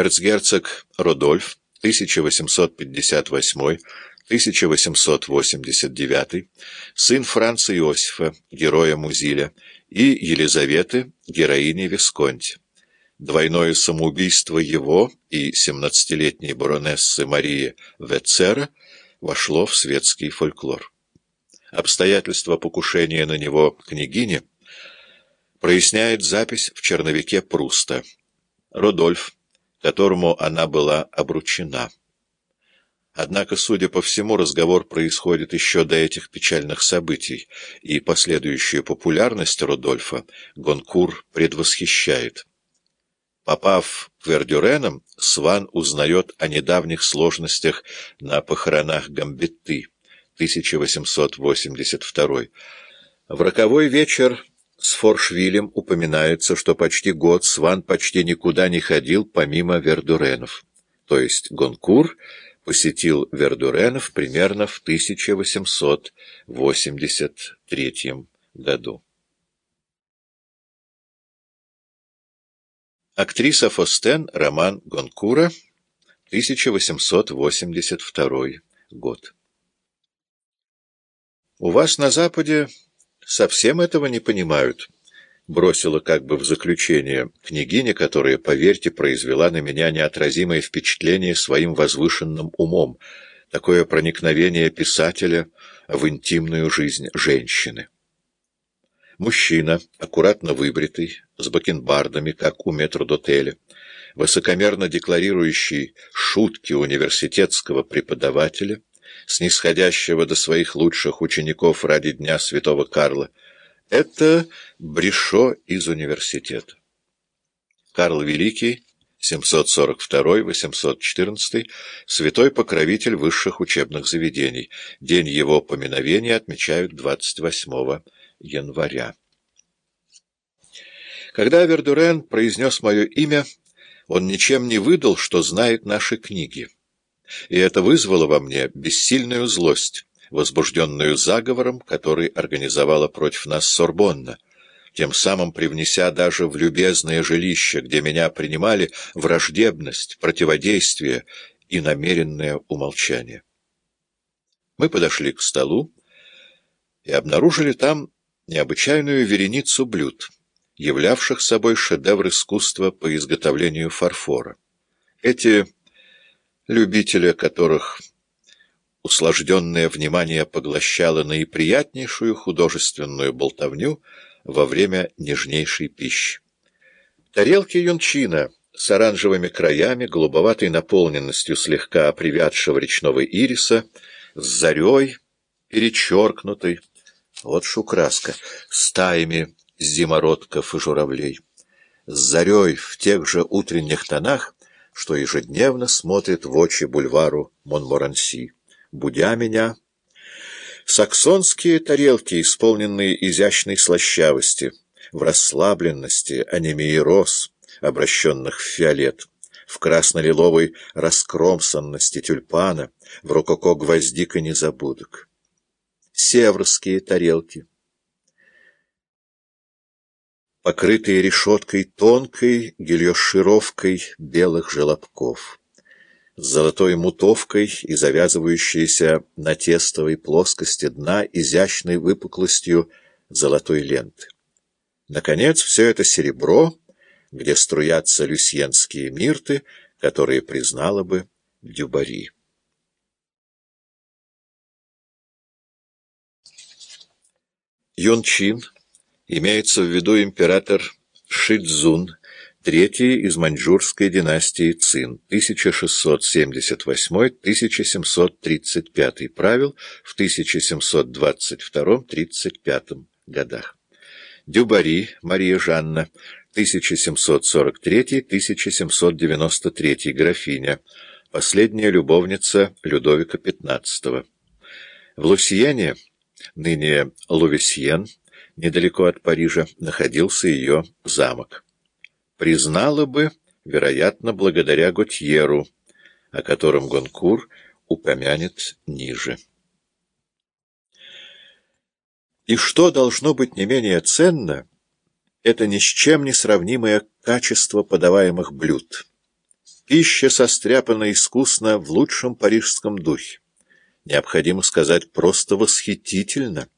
Эрцгерцог Родольф, 1858-1889, сын Франца Иосифа, героя Музиля, и Елизаветы, героини Висконти. Двойное самоубийство его и 17-летней баронессы Марии Вецера вошло в светский фольклор. Обстоятельства покушения на него княгини проясняет запись в черновике Пруста. Рудольф, которому она была обручена. Однако, судя по всему, разговор происходит еще до этих печальных событий, и последующую популярность Рудольфа Гонкур предвосхищает. Попав к Вердюренам, Сван узнает о недавних сложностях на похоронах Гамбетты, 1882. В роковой вечер с Форшвилем упоминается, что почти год Сван почти никуда не ходил помимо Вердуренов, то есть Гонкур посетил Вердуренов примерно в 1883 году. Актриса Фостен, роман Гонкура, 1882 год. «У вас на Западе совсем этого не понимают», — бросила как бы в заключение княгиня, которая, поверьте, произвела на меня неотразимое впечатление своим возвышенным умом, такое проникновение писателя в интимную жизнь женщины. Мужчина, аккуратно выбритый, с бакенбардами, как у метрдотеля, высокомерно декларирующий шутки университетского преподавателя, снисходящего до своих лучших учеников ради Дня Святого Карла, это Брешо из университета. Карл Великий, 742-814, святой покровитель высших учебных заведений. День его поминовения отмечают 28 января. Когда Вердурен произнес мое имя, он ничем не выдал, что знает наши книги. И это вызвало во мне бессильную злость, возбужденную заговором, который организовала против нас Сорбонна, тем самым привнеся даже в любезное жилище, где меня принимали, враждебность, противодействие и намеренное умолчание. Мы подошли к столу и обнаружили там необычайную вереницу блюд, являвших собой шедевр искусства по изготовлению фарфора. Эти любители, которых услажденное внимание поглощало наиприятнейшую художественную болтовню во время нежнейшей пищи. Тарелки юнчина с оранжевыми краями, голубоватой наполненностью слегка привядшего речного ириса, с зарей перечеркнутой, вот шукраска, стаями зимородков и журавлей. С зарей в тех же утренних тонах, что ежедневно смотрит в очи бульвару Монморанси, будя меня. Саксонские тарелки, исполненные изящной слащавости, в расслабленности анемии роз, обращенных в фиолет, в красно-лиловой раскромсанности тюльпана, в рококо гвоздика незабудок. Северские тарелки, покрытые решеткой тонкой гильошировкой белых желобков, с золотой мутовкой и завязывающейся на тестовой плоскости дна изящной выпуклостью золотой ленты. Наконец, все это серебро, где струятся люсьенские мирты, которые признала бы Дюбари. Юнчин имеется в виду император Шидзун, третий из маньчжурской династии Цин, 1678-1735, правил в 1722-35 годах. Дюбари Мария Жанна, 1743-1793, графиня, последняя любовница Людовика XV. В Лусьене ныне Лувесьен, недалеко от Парижа, находился ее замок. Признала бы, вероятно, благодаря Готьеру, о котором Гонкур упомянет ниже. И что должно быть не менее ценно, это ни с чем не сравнимое качество подаваемых блюд. Пища состряпана искусно в лучшем парижском духе. Необходимо сказать, просто восхитительно.